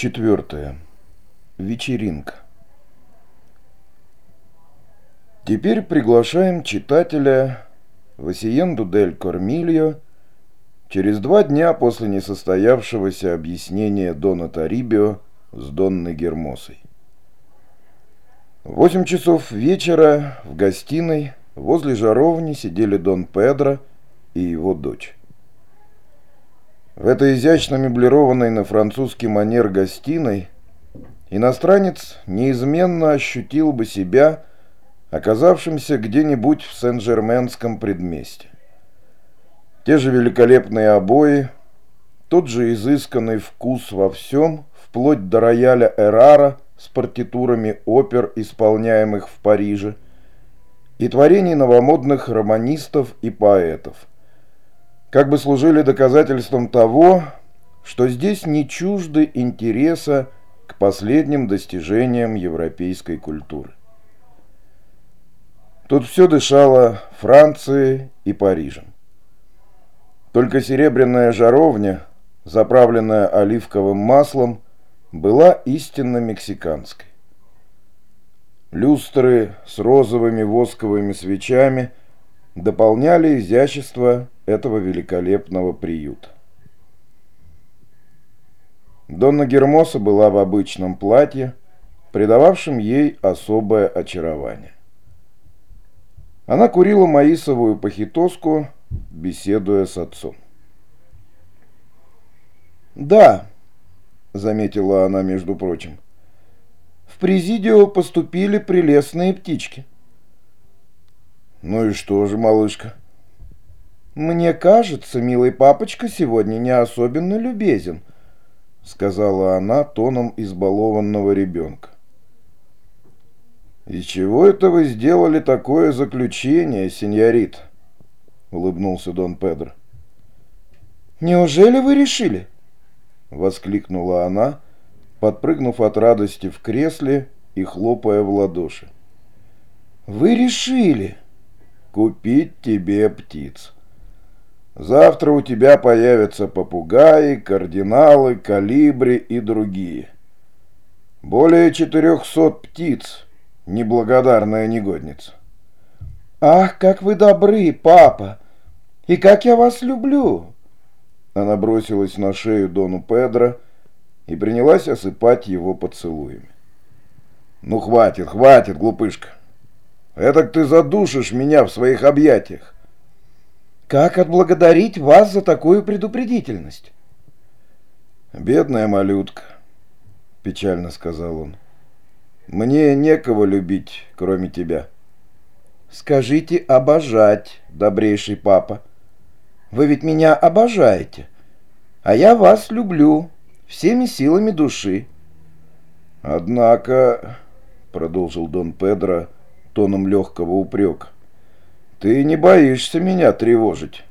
Четвертое. Вечеринка. Теперь приглашаем читателя в Асиенду дель Кормильо через два дня после несостоявшегося объяснения Дона Тарибио с Донной Гермосой. Восемь часов вечера в гостиной возле жаровни сидели Дон Педро и его дочь. В этой изящно меблированной на французский манер гостиной иностранец неизменно ощутил бы себя оказавшимся где-нибудь в Сен-Жерменском предместе. Те же великолепные обои, тот же изысканный вкус во всем, вплоть до рояля Эрара с партитурами опер, исполняемых в Париже, и творений новомодных романистов и поэтов – как бы служили доказательством того, что здесь не чужды интереса к последним достижениям европейской культуры. Тут все дышало Францией и Парижем. Только серебряная жаровня, заправленная оливковым маслом, была истинно мексиканской. Люстры с розовыми восковыми свечами дополняли изящество этого великолепного приюта. Донна Гермоса была в обычном платье, придававшем ей особое очарование. Она курила маисовую похитоску, беседуя с отцом. «Да», — заметила она, между прочим, — «в Президио поступили прелестные птички». «Ну и что же, малышка?» «Мне кажется, милый папочка сегодня не особенно любезен», — сказала она тоном избалованного ребенка. «И чего это вы сделали такое заключение, сеньорит?» — улыбнулся Дон Педро. «Неужели вы решили?» — воскликнула она, подпрыгнув от радости в кресле и хлопая в ладоши. «Вы решили?» «Купить тебе птиц». Завтра у тебя появятся попугаи, кардиналы, калибри и другие. Более четырехсот птиц, неблагодарная негодница. Ах, как вы добры, папа! И как я вас люблю! Она бросилась на шею Дону Педро и принялась осыпать его поцелуями. «Ну, хватит, хватит, глупышка! Этак ты задушишь меня в своих объятиях!» Как отблагодарить вас за такую предупредительность? Бедная малютка, печально сказал он. Мне некого любить, кроме тебя. Скажите обожать, добрейший папа. Вы ведь меня обожаете, а я вас люблю всеми силами души. Однако, продолжил Дон Педро тоном легкого упрека, «Ты не боишься меня тревожить?»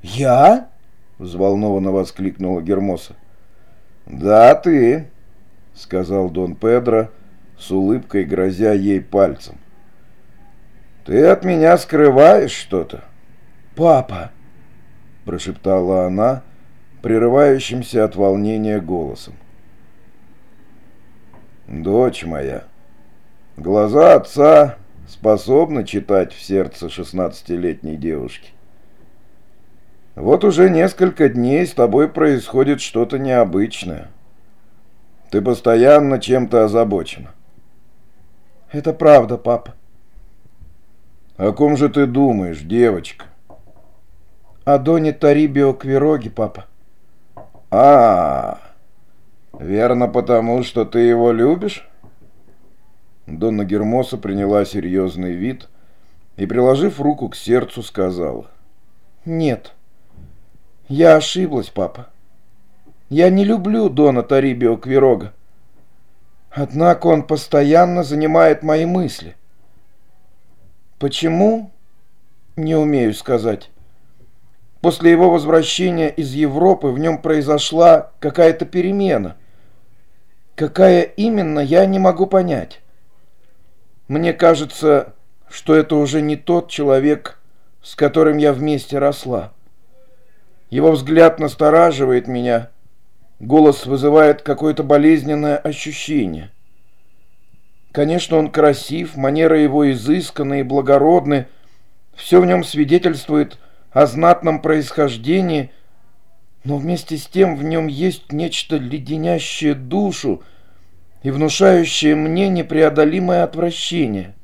«Я?» — взволнованно воскликнула Гермоса. «Да, ты», — сказал Дон Педро, с улыбкой грозя ей пальцем. «Ты от меня скрываешь что-то?» «Папа!» — прошептала она, прерывающимся от волнения голосом. «Дочь моя, глаза отца способна читать в сердце шестнадцатилетней девушки. Вот уже несколько дней с тобой происходит что-то необычное. Ты постоянно чем-то озабочена. Это правда, папа. О ком же ты думаешь, девочка? О Доне Тарибио Квироге, папа. А, -а, а, верно потому, что ты его любишь? Донна Гермоса приняла серьезный вид и, приложив руку к сердцу, сказала. «Нет, я ошиблась, папа. Я не люблю Дона Тарибио Квирога. Однако он постоянно занимает мои мысли. Почему? Не умею сказать. После его возвращения из Европы в нем произошла какая-то перемена. Какая именно, я не могу понять. Мне кажется, что это уже не тот человек, с которым я вместе росла. Его взгляд настораживает меня, Голос вызывает какое-то болезненное ощущение. Конечно, он красив, манеры его изысканны и благородны, все в нем свидетельствует о знатном происхождении, но вместе с тем в нем есть нечто леденящее душу и внушающее мне непреодолимое отвращение.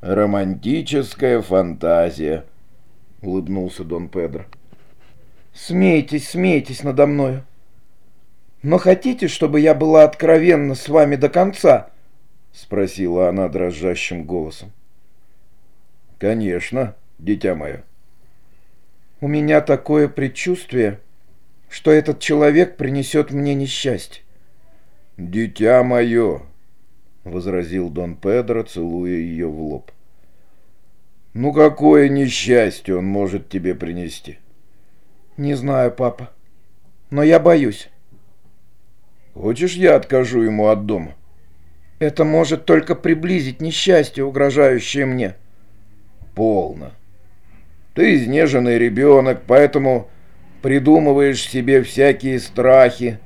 «Романтическая фантазия», — улыбнулся Дон Педро. «Смейтесь, смейтесь надо мною. Но хотите, чтобы я была откровенна с вами до конца?» — спросила она дрожащим голосом. «Конечно, дитя мое». «У меня такое предчувствие, что этот человек принесет мне несчастье». «Дитя мое», — возразил Дон Педро, целуя ее в лоб. «Ну какое несчастье он может тебе принести?» «Не знаю, папа, но я боюсь». «Хочешь, я откажу ему от дома?» Это может только приблизить несчастье, угрожающее мне. Полно. Ты изнеженный ребенок, поэтому придумываешь себе всякие страхи,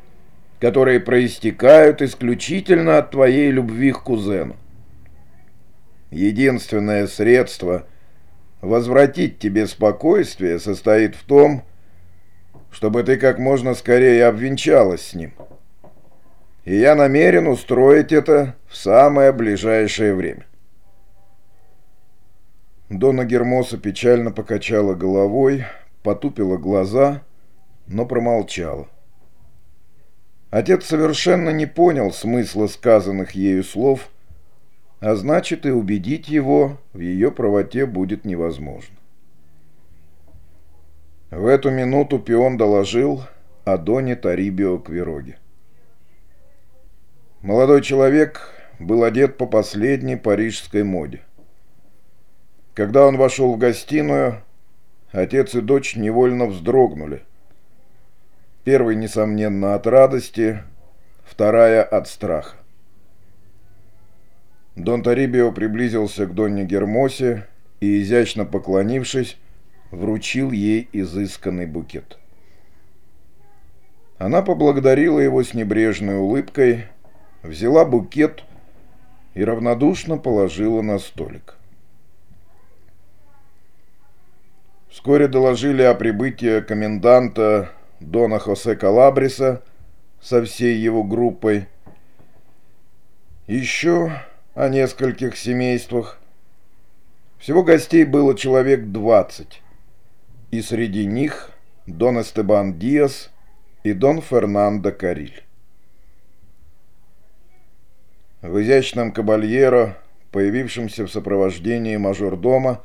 которые проистекают исключительно от твоей любви к кузену. Единственное средство возвратить тебе спокойствие состоит в том, чтобы ты как можно скорее обвенчалась с ним и я намерен устроить это в самое ближайшее время. Дона Гермоса печально покачала головой, потупила глаза, но промолчала. Отец совершенно не понял смысла сказанных ею слов, а значит и убедить его в ее правоте будет невозможно. В эту минуту пион доложил о Доне Тарибио Квироге. Молодой человек был одет по последней парижской моде. Когда он вошел в гостиную, отец и дочь невольно вздрогнули. Первый, несомненно, от радости, вторая от страха. Дон Тарибио приблизился к Донне Гермосе и, изящно поклонившись, вручил ей изысканный букет. Она поблагодарила его с небрежной улыбкой взяла букет и равнодушно положила на столик. Вскоре доложили о прибытии коменданта Дона Хосе Калабриса со всей его группой, еще о нескольких семействах. Всего гостей было человек двадцать, и среди них Дон Эстебан Диас и Дон Фернандо Кариль. В изящном кабальеро, появившемся в сопровождении мажордома,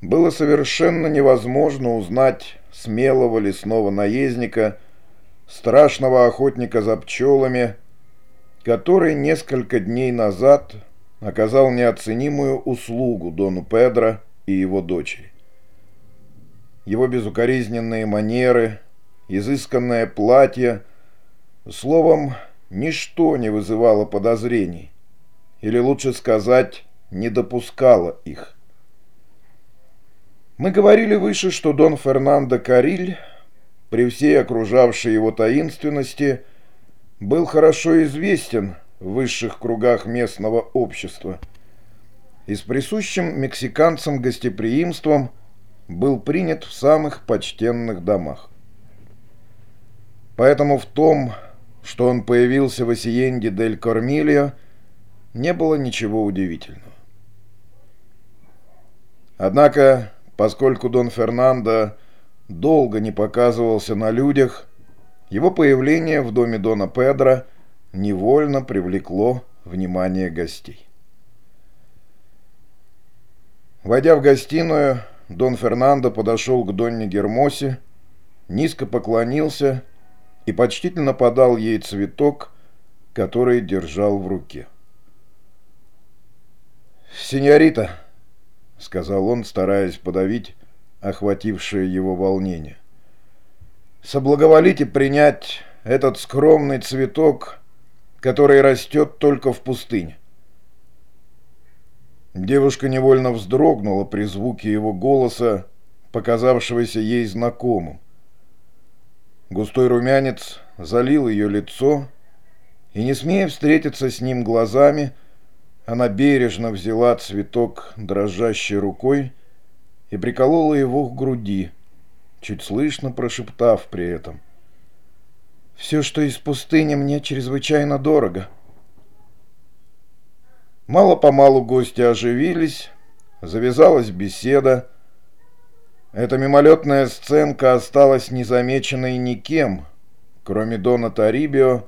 было совершенно невозможно узнать смелого лесного наездника, страшного охотника за пчелами, который несколько дней назад оказал неоценимую услугу Дону Педро и его дочери. Его безукоризненные манеры, изысканное платье, словом, ничто не вызывало подозрений, или лучше сказать, не допускало их. Мы говорили выше, что Дон Фернандо Кариль, при всей окружавшей его таинственности, был хорошо известен в высших кругах местного общества и с присущим мексиканцам гостеприимством был принят в самых почтенных домах. Поэтому в том, что он появился в Осиенде дель Кормильо, не было ничего удивительного. Однако, поскольку Дон Фернандо долго не показывался на людях, его появление в доме Дона Педро невольно привлекло внимание гостей. Войдя в гостиную, Дон Фернандо подошел к Донне Гермосе, низко поклонился и почтительно подал ей цветок, который держал в руке. «Синьорита», — сказал он, стараясь подавить охватившее его волнение, — «соблаговолите принять этот скромный цветок, который растет только в пустыне». Девушка невольно вздрогнула при звуке его голоса, показавшегося ей знакомым. Густой румянец залил ее лицо, и, не смея встретиться с ним глазами, она бережно взяла цветок дрожащей рукой и приколола его к груди, чуть слышно прошептав при этом. «Все, что из пустыни, мне чрезвычайно дорого». Мало-помалу гости оживились, завязалась беседа. Эта мимолетная сценка осталась незамеченной никем, кроме Дона Тарибио,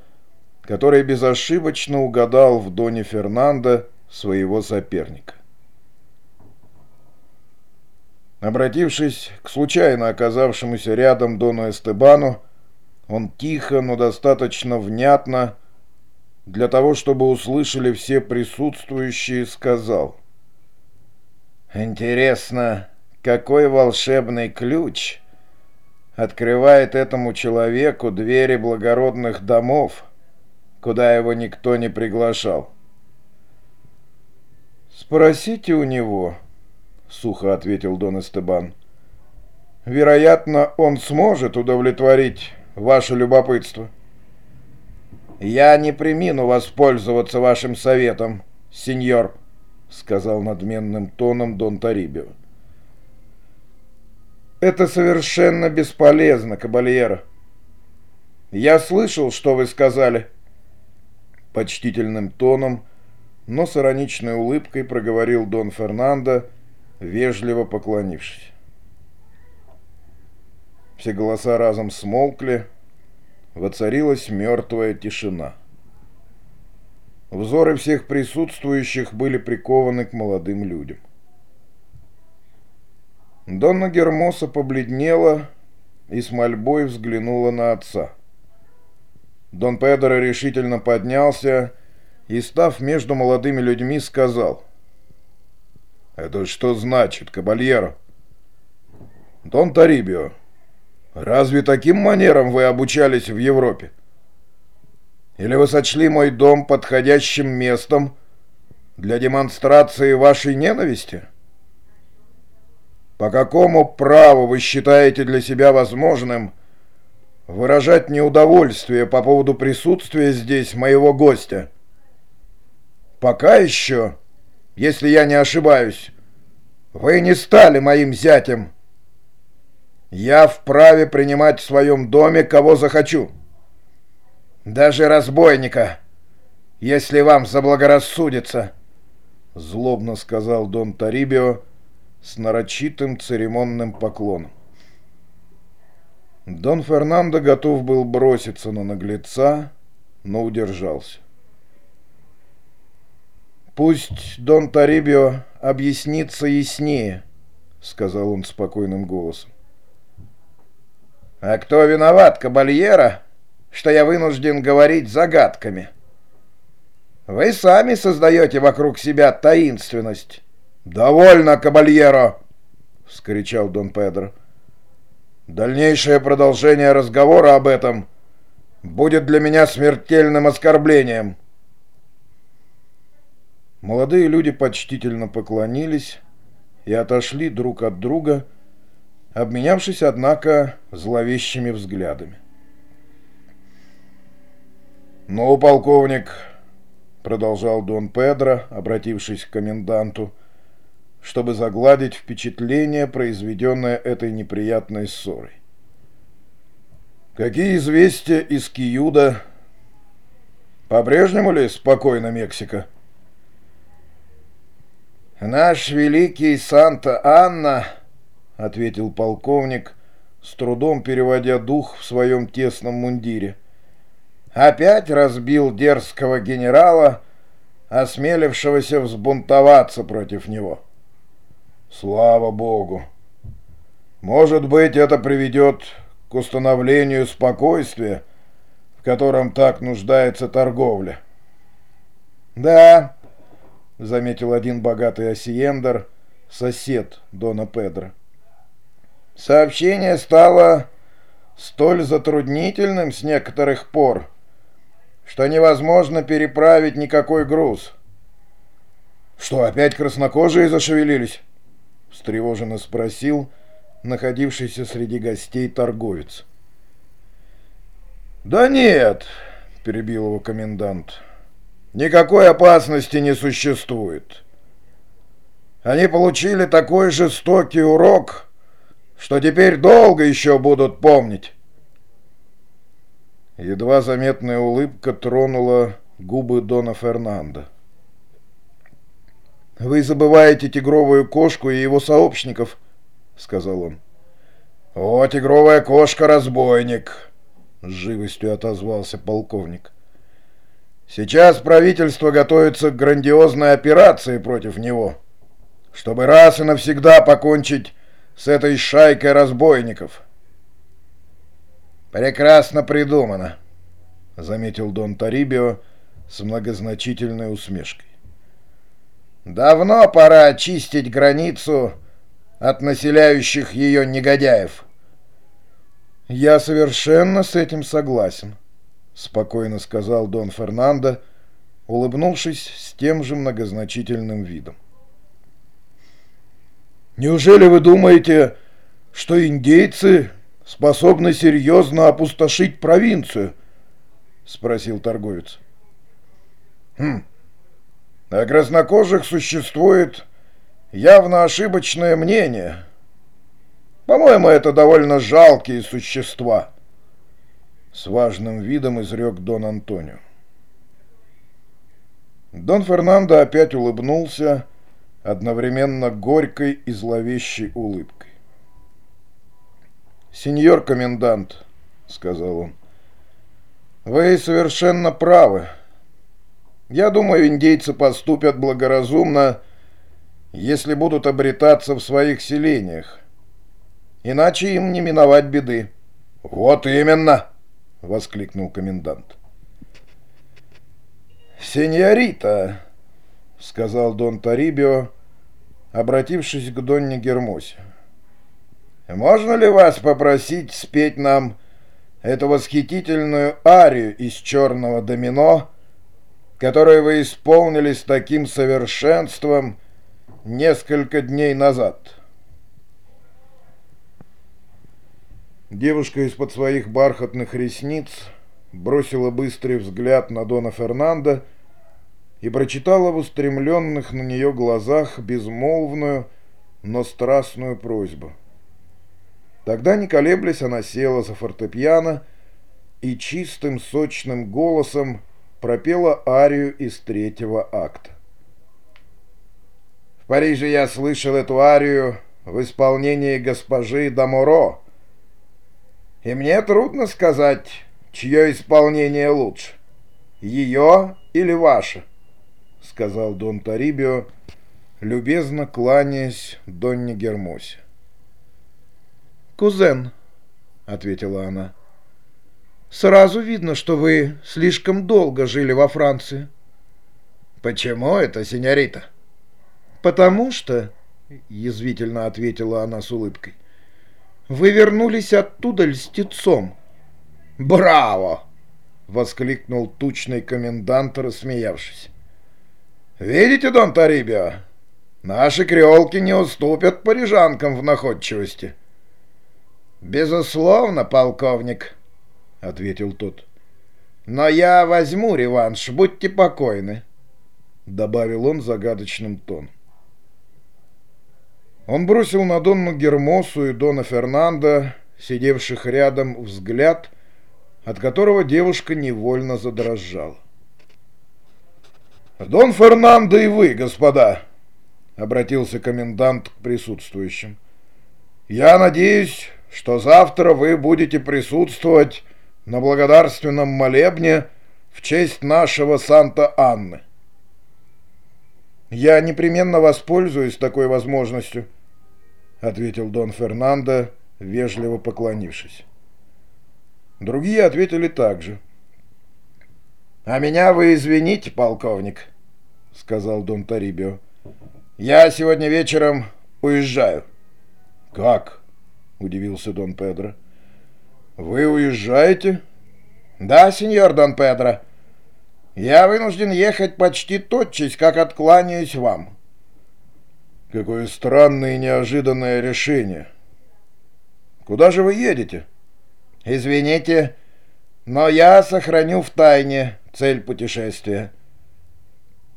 который безошибочно угадал в Доне Фернандо своего соперника. Обратившись к случайно оказавшемуся рядом Дону Эстебану, он тихо, но достаточно внятно, для того, чтобы услышали все присутствующие, сказал. «Интересно, какой волшебный ключ открывает этому человеку двери благородных домов, куда его никто не приглашал?» «Спросите у него», — сухо ответил Дон Эстебан. «Вероятно, он сможет удовлетворить ваше любопытство». «Я не примину воспользоваться вашим советом, сеньор», — сказал надменным тоном Дон Тарибио. «Это совершенно бесполезно, кабальера. Я слышал, что вы сказали». Почтительным тоном, но с ироничной улыбкой проговорил Дон Фернандо, — вежливо поклонившись. Все голоса разом смолкли, воцарилась мертвая тишина. Взоры всех присутствующих были прикованы к молодым людям. Донна Гермоса побледнела и с мольбой взглянула на отца. Дон Педро решительно поднялся и, став между молодыми людьми, сказал — «Это что значит, кабальеро?» «Дон Тарибио, разве таким манерам вы обучались в Европе? Или вы сочли мой дом подходящим местом для демонстрации вашей ненависти?» По какому праву вы считаете для себя возможным выражать неудовольствие по поводу присутствия здесь моего гостя? Пока еще если я не ошибаюсь. Вы не стали моим зятем. Я вправе принимать в своем доме, кого захочу. Даже разбойника, если вам заблагорассудится, — злобно сказал Дон Тарибио с нарочитым церемонным поклоном. Дон Фернандо готов был броситься на наглеца, но удержался. «Пусть Дон Тарибио объяснится яснее», — сказал он спокойным голосом. «А кто виноват, кабальера, что я вынужден говорить загадками? Вы сами создаете вокруг себя таинственность». «Довольно, кабальеро!» — вскричал Дон Педро. «Дальнейшее продолжение разговора об этом будет для меня смертельным оскорблением». Молодые люди почтительно поклонились и отошли друг от друга, обменявшись, однако, зловещими взглядами. «Ну, полковник», — продолжал Дон Педро, обратившись к коменданту, чтобы загладить впечатление, произведенное этой неприятной ссорой. «Какие известия из Киюда? По-прежнему ли спокойно Мексика?» «Наш великий Санта-Анна», — ответил полковник, с трудом переводя дух в своем тесном мундире, «опять разбил дерзкого генерала, осмелившегося взбунтоваться против него». «Слава Богу! Может быть, это приведет к установлению спокойствия, в котором так нуждается торговля». «Да», — заметил один богатый осиендер, сосед Дона Педро. «Сообщение стало столь затруднительным с некоторых пор, что невозможно переправить никакой груз». «Что, опять краснокожие зашевелились?» — встревоженно спросил находившийся среди гостей торговец. «Да нет», — перебил его комендант, — «никакой опасности не существует. Они получили такой жестокий урок, что теперь долго еще будут помнить». Едва заметная улыбка тронула губы Дона Фернандо. «Вы забываете тигровую кошку и его сообщников», — сказал он. «О, тигровая кошка-разбойник!» — с живостью отозвался полковник. «Сейчас правительство готовится к грандиозной операции против него, чтобы раз и навсегда покончить с этой шайкой разбойников». «Прекрасно придумано», — заметил Дон Тарибио с многозначительной усмешкой. «Давно пора очистить границу от населяющих ее негодяев». «Я совершенно с этим согласен», — спокойно сказал Дон Фернандо, улыбнувшись с тем же многозначительным видом. «Неужели вы думаете, что индейцы способны серьезно опустошить провинцию?» — спросил торговец. «Хм. О краснокожих существует явно ошибочное мнение», по-моему, это довольно жалкие существа. С важным видом изрек Дон Антонио. Дон Фернандо опять улыбнулся, одновременно горькой и зловещей улыбкой. «Сеньор комендант», — сказал он, — «вы совершенно правы. Я думаю, индейцы поступят благоразумно, если будут обретаться в своих селениях иначе им не миновать беды. «Вот именно!» — воскликнул комендант. «Сеньорита!» — сказал Дон Тарибио, обратившись к Донне Гермосе. «Можно ли вас попросить спеть нам эту восхитительную арию из черного домино, которую вы исполнили с таким совершенством несколько дней назад?» Девушка из-под своих бархатных ресниц бросила быстрый взгляд на Дона Фернандо и прочитала в устремленных на нее глазах безмолвную, но страстную просьбу. Тогда, не колеблясь, она села за фортепиано и чистым сочным голосом пропела арию из третьего акта. В Париже я слышал эту арию в исполнении госпожи Даморо, и мне трудно сказать, чье исполнение лучше, ее или ваше, — сказал Дон Тарибио, любезно кланяясь Донне Гермосе. «Кузен», — ответила она, — «сразу видно, что вы слишком долго жили во Франции». «Почему это, сеньорита?» «Потому что», — язвительно ответила она с улыбкой, — вы вернулись оттуда льстецом. «Браво!» — воскликнул тучный комендант, рассмеявшись. «Видите, Дон Тарибио, наши креолки не уступят парижанкам в находчивости». «Безусловно, полковник», — ответил тот. «Но я возьму реванш, будьте покойны», — добавил он загадочным тоном. Он бросил на Донну Гермосу и Дона Фернандо, сидевших рядом, взгляд, от которого девушка невольно задрожала. «Дон Фернандо и вы, господа!» — обратился комендант к присутствующим. «Я надеюсь, что завтра вы будете присутствовать на благодарственном молебне в честь нашего Санта-Анны». «Я непременно воспользуюсь такой возможностью», — ответил Дон Фернандо, вежливо поклонившись. Другие ответили так же. «А меня вы извините, полковник», — сказал Дон Тарибио. «Я сегодня вечером уезжаю». «Как?» — удивился Дон Педро. «Вы уезжаете?» «Да, сеньор Дон Педро. Я вынужден ехать почти тотчас, как откланяюсь вам». Какое странное и неожиданное решение. Куда же вы едете? Извините, Но я сохраню в тайне цель путешествия.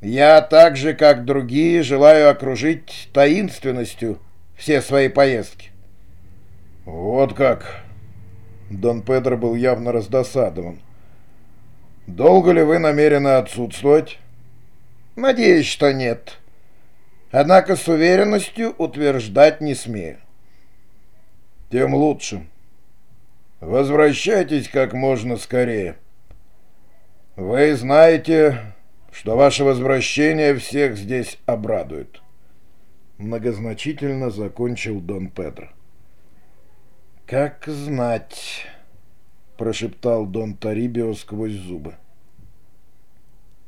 Я так же, как другие, желаю окружить таинственностью все свои поездки. Вот как. Дон Педро был явно раздосадован. Долго ли вы намерены отсутствовать? Надеюсь, что нет. Однако с уверенностью утверждать не смею. Тем лучше. Возвращайтесь как можно скорее. Вы знаете, что ваше возвращение всех здесь обрадует. Многозначительно закончил Дон Педро. «Как знать», — прошептал Дон Тарибио сквозь зубы.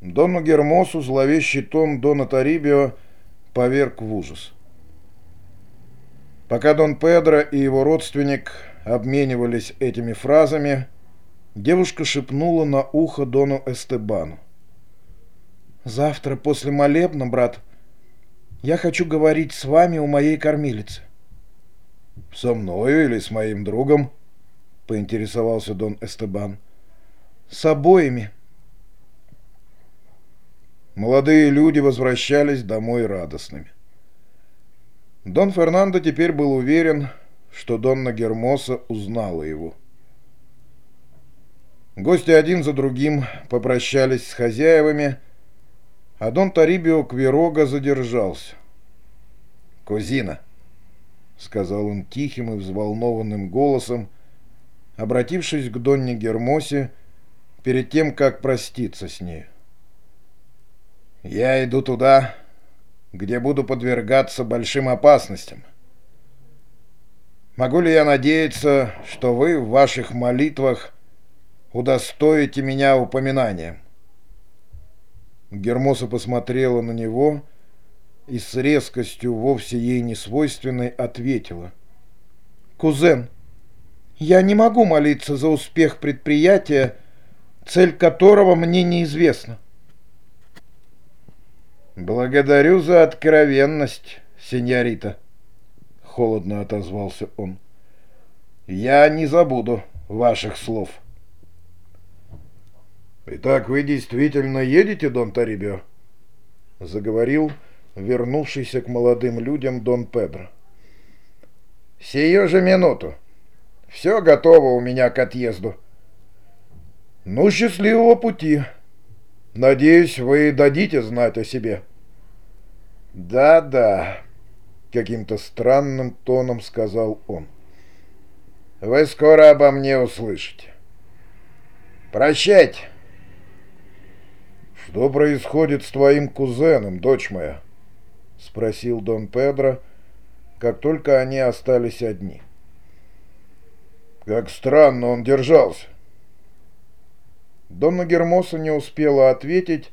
Дону Гермосу зловещий тон Дона Тарибио поверг в ужас. Пока Дон Педро и его родственник обменивались этими фразами, девушка шепнула на ухо Дону Эстебану. «Завтра после молебна, брат, я хочу говорить с вами у моей кормилицы». «Со мною или с моим другом?» — поинтересовался Дон Эстебан. «С обоими». Молодые люди возвращались домой радостными. Дон Фернандо теперь был уверен, что Донна Гермоса узнала его. Гости один за другим попрощались с хозяевами, а Дон Тарибио Квирога задержался. «Кузина», — сказал он тихим и взволнованным голосом, обратившись к Донне Гермосе перед тем, как проститься с ней. Я иду туда, где буду подвергаться большим опасностям. Могу ли я надеяться, что вы в ваших молитвах удостоите меня упоминанием?» Гермоса посмотрела на него и с резкостью, вовсе ей не свойственной, ответила. «Кузен, я не могу молиться за успех предприятия, цель которого мне неизвестна. «Благодарю за откровенность, сеньорита», — холодно отозвался он. «Я не забуду ваших слов». «Итак, вы действительно едете, Дон Тарибио?» — заговорил вернувшийся к молодым людям Дон Педро. «Сию же минуту. Все готово у меня к отъезду». «Ну, счастливого пути!» Надеюсь, вы дадите знать о себе. Да-да, каким-то странным тоном сказал он. Вы скоро обо мне услышите. Прощайте. Что происходит с твоим кузеном, дочь моя? Спросил Дон Педро, как только они остались одни. Как странно он держался. Донна Гермоса не успела ответить,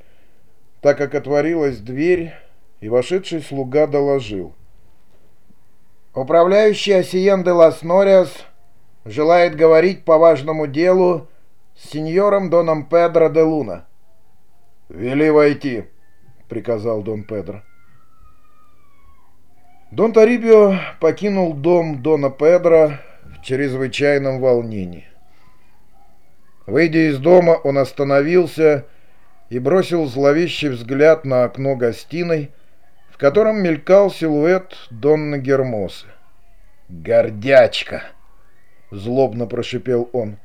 так как отворилась дверь, и вошедший слуга доложил. «Управляющий Осиен де лас Нориас желает говорить по важному делу с сеньором Доном Педро де Луна». «Вели войти», — приказал Дон Педро. Дон Тарибио покинул дом Дона Педро в чрезвычайном волнении. Выйдя из дома, он остановился и бросил зловещий взгляд на окно гостиной, в котором мелькал силуэт Донны Гермосы. «Гордячка!» — злобно прошипел он.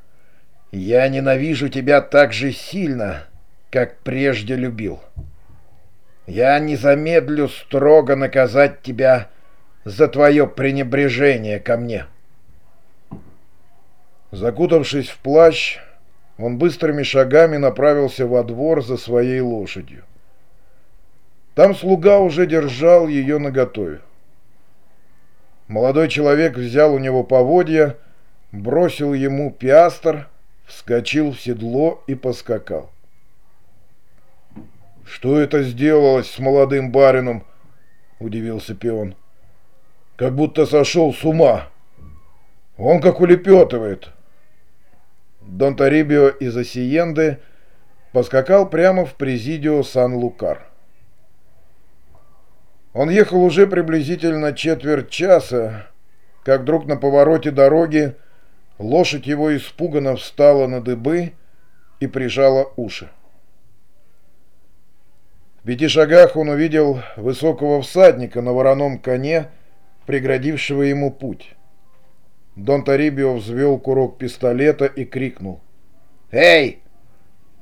«Я ненавижу тебя так же сильно, как прежде любил. Я не замедлю строго наказать тебя за твое пренебрежение ко мне». Закутавшись в плащ, он быстрыми шагами направился во двор за своей лошадью. Там слуга уже держал ее наготове. Молодой человек взял у него поводья, бросил ему пиастр, вскочил в седло и поскакал. «Что это сделалось с молодым барином?» — удивился пион. «Как будто сошел с ума. Он как улепетывает». Дон Тарибио из Осиенды поскакал прямо в президио Сан-Лукар. Он ехал уже приблизительно четверть часа, как вдруг на повороте дороги Лошадь его испуганно встала на дыбы и прижала уши. В пяти шагах он увидел высокого всадника на вороном коне, преградившего ему путь. Дон Тарибио взвел курок пистолета и крикнул. «Эй,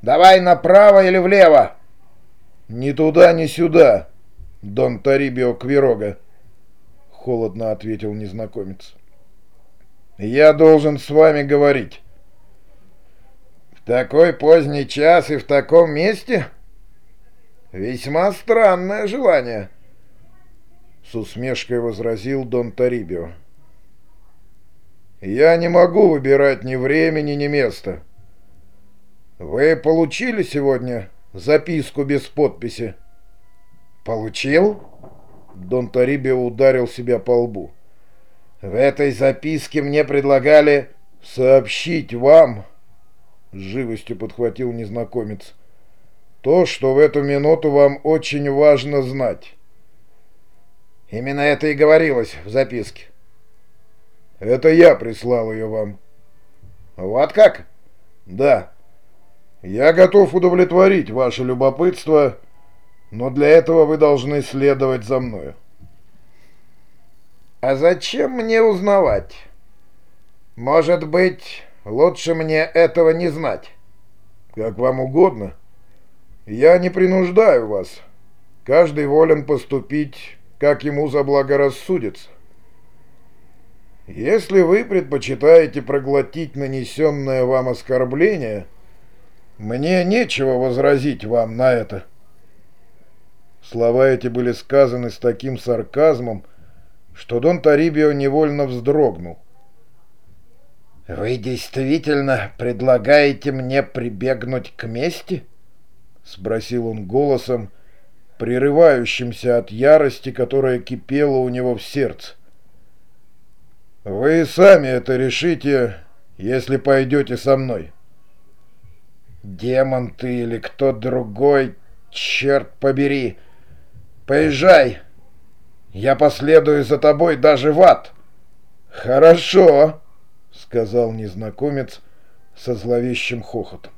давай направо или влево?» «Ни туда, ни сюда, Дон Тарибио Квирога», — холодно ответил незнакомец. «Я должен с вами говорить». «В такой поздний час и в таком месте?» «Весьма странное желание», — с усмешкой возразил Дон Тарибио. «Я не могу выбирать ни времени, ни места. Вы получили сегодня записку без подписи?» «Получил?» Дон Тарибио ударил себя по лбу. «В этой записке мне предлагали сообщить вам...» Живостью подхватил незнакомец то, что в эту минуту вам очень важно знать. Именно это и говорилось в записке. Это я прислал ее вам. Вот как? Да. Я готов удовлетворить ваше любопытство, но для этого вы должны следовать за мною. А зачем мне узнавать? Может быть, лучше мне этого не знать. Как вам угодно. — я не принуждаю вас. Каждый волен поступить, как ему заблагорассудится. Если вы предпочитаете проглотить нанесенное вам оскорбление, мне нечего возразить вам на это. Слова эти были сказаны с таким сарказмом, что Дон Тарибио невольно вздрогнул. «Вы действительно предлагаете мне прибегнуть к мести?» — спросил он голосом, прерывающимся от ярости, которая кипела у него в сердце. «Вы сами это решите, если пойдете со мной». «Демон ты или кто другой, черт побери! Поезжай! Я последую за тобой даже в ад!» «Хорошо!» — сказал незнакомец со зловещим хохотом.